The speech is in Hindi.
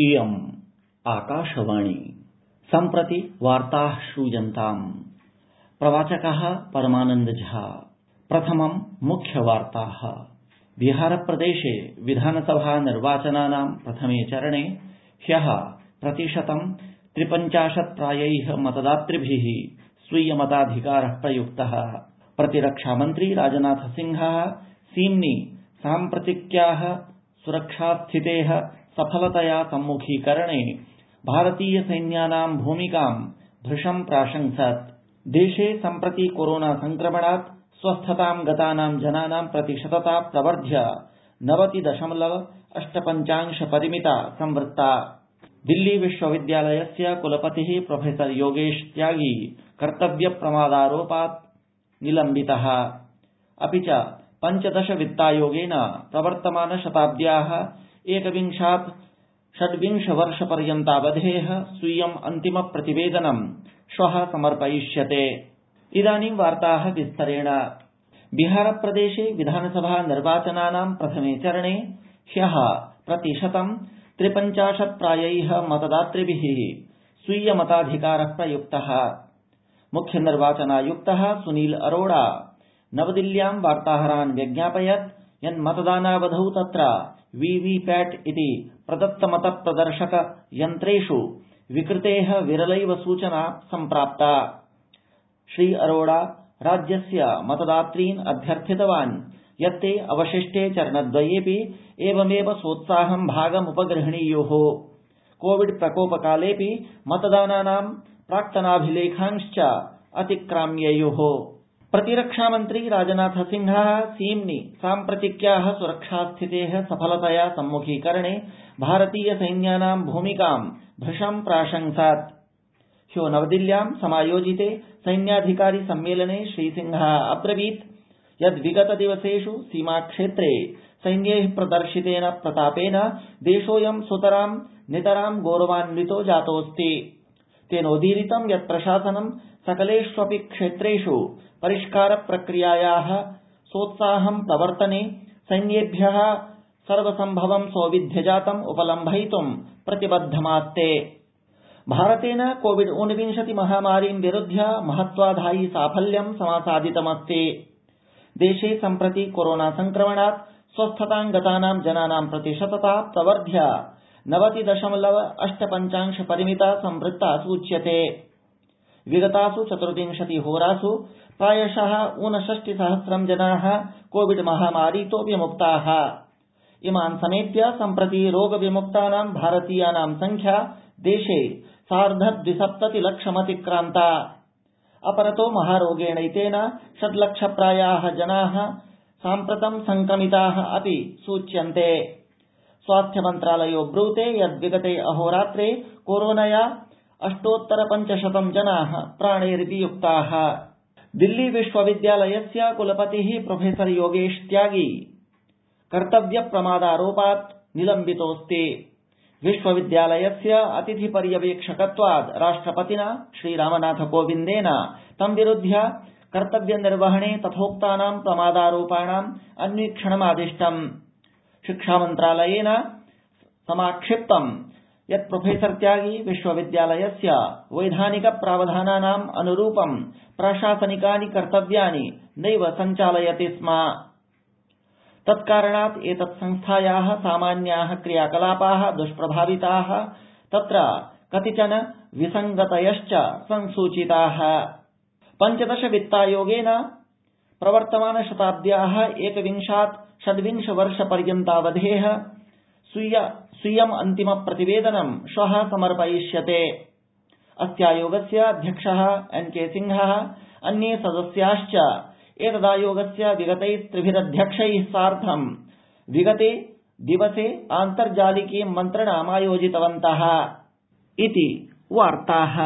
इयम् आकाशवाणी। सम्प्रति वार्ताः श्रूयन्ताम्। प्रवाचकः परमानन्द झा। प्रथमम् मुख्यवार्ताः बिहार प्रदेशे विधानसभा निर्वाचनानां प्रथमे चरणे ह्यः प्रतिशतं त्रिपञ्चाशत् प्रायैः मतदातृभिः स्वीय मताधिकारः प्रयुक्तः। प्रतिरक्षामन्त्री राजनाथ सिंहः, सीम्नि साम्प्रतिक्याः सुरक्षास्थितेः सफलतया सम्मुखीकरणे भारतीय सैन्यानां भूमिकां भृशं प्राशंसत्। देशे सम्प्रति कोरोना संक्रमणात्, स्वस्थतां गतानां जनानां प्रतिशतता प्रवर्ध्य नवति दशमलव अष्ट पञ्चांश परिमिता संवृत्ता। दिल्ली विश्वविद्यालयस्य कुलपतिः प्रोफेसर योगेश त्यागी कर्तव्य प्रमादारोपात् निलम्बितः। अपि च पञ्चदश वित्तायोगेन प्रवर्तमान शताब्द्याः एकविंशात् षड्विंश वर्ष पर्यन्तावधेः स्वीयम् अन्तिम प्रतिवेदनं श्वः समर्पयिष्यते। बिहार प्रदेशे विधानसभा निर्वाचनानां प्रथमे चरणे ह्यः प्रतिशतं त्रिपञ्चाशत् प्रायैः मतदातृभिः स्वीय मताधिकारः प्रयुक्तः मुख्य निर्वाचनायुक्तः सुनील अरोड़ा। नवदिल्ल्यां वार्ताहरान् व्यज्ञापयत् यन्मतदानावधौ तत्र वीवीपैट इति प्रदत्त मत प्रदर्शक यन्त्रेष् विकृतेः विरलैव सूचना सम्प्राप्ता। श्री अरोड़ा राज्यस्य मतदातॄन् अभ्यर्थितवान्। यत्ते अवशिष्टे चरणद्वयेऽपि एवमेव सोत्साहं भागमुपगृह्णीयुः। कोविड प्रकोपकालेऽपि मतदानानां प्राक्तनाभिलेखांश्च अतिक्राम्येयुः प्रतिरक्षामन्त्री राजनाथ सिंहः सीम्नि साम्प्रतिक्याः सुरक्षास्थितेः सफलतया सम्मुखीकरणे भारतीय सैन्यानां भूमिकां भृशं प्राशंसत्। ह्यो नवदिल्ल्यां समायोजिते सैन्याधिकारी सम्मेलने श्रीसिंहः अब्रवीत्। यद् विगत दिवसेष् सीमाक्षेत्रे सैन्यैः प्रदर्शितेन प्रतापेन देशोऽयं सुतरां, नितरां गौरवान्वितो जातोऽस्ति। तेनोदीरितं यत् प्रशासनं सकलेष्वपि क्षेत्रेष् परिष्कार प्रक्रियायाः सोत्साहं प्रवर्तने सैन्येभ्यः सर्वसम्भवं सौविध्यजातम् उपलम्भयितुं प्रतिबद्धमास्ते। भारतेन कोविड ऊनविंशति महामारीं विरुध्य महत्वाधायि साफल्यं समासादितमस्ति। देशे सम्प्रति कोरोना संक्रमणात् स्वस्थतां गतानां जनानां प्रतिशतता प्रवर्ध्य नवति दशमलव अष्ट पञ्चांश परिमिता संवृत्ता सूच्यते विगतास् चतुर्विंशति होरास् प्रायशः ऊनषष्टि सहस्रं जनाः कोविड महामारीतो विमुक्ताः। इमान् समेत्य सम्प्रति रोग विमुक्तानां भारतीयानां संख्या देशे सार्ध द्विसप्तति लक्षमतिक्रान्ता अपरतो महारोगेणैतेन षड्लक्ष प्रायाः जनाः साम्प्रतं संक्रमिताः अपि सूच्यन्ते स्वास्थ्य मन्त्रालयो ब्रूते यद् विगते अहोरात्रे कोरोनया अष्टोत्तर पञ्चशतं जनाः प्राणैर्वियुक्ताः दिल्ली विश्वविद्यालयस्य कुलपतिः प्रोफेसर योगेश त्यागी। कर्तव्य प्रमादारोपात् निलम्बितोऽस्ति। विश्वविद्यालयस्य अतिथि पर्यवेक्षकत्वाद् राष्ट्रपतिना श्रीरामनाथ कोविन्देन तं विरुध्य कर्तव्य निर्वहणे तथोक्तानां प्रमादारोपाणाम् अन्वीक्षणमादिष्टम्। शिक्षामन्त्रालयेन समाक्षिप्तम् यत् प्रोफेसर त्यागी विश्वविद्यालयस्य वैधानिक प्रावधानानाम् अनुरूपं प्रशासनिकानि कर्तव्यानि नैव सञ्चालयति स्म। तत्कारणात् एतत् संस्थायाः सामान्याः क्रियाकलापाः दुष्प्रभाविताः तत्र कतिचन विसङ्गतयश्च संसूचिताः। पञ्चदश वित्तायोगेन प्रवर्तमान शताब्द्याः एकविंशात् षड्विंश वर्ष पर्यन्तावधेः स्वीयम् अन्तिम प्रतिवेदनं श्वः समर्पयिष्यते। अस्यायोगस्य अध्यक्षः एन् के सिंहः, अन्ये सदस्याश्च एतदायोगस्य विगतैस्त्रिभिरध्यक्षैः सार्धं विगते दिवसे आन्तर्जालिकीं मन्त्रणामायोजितवन्तः। इति वार्ताः।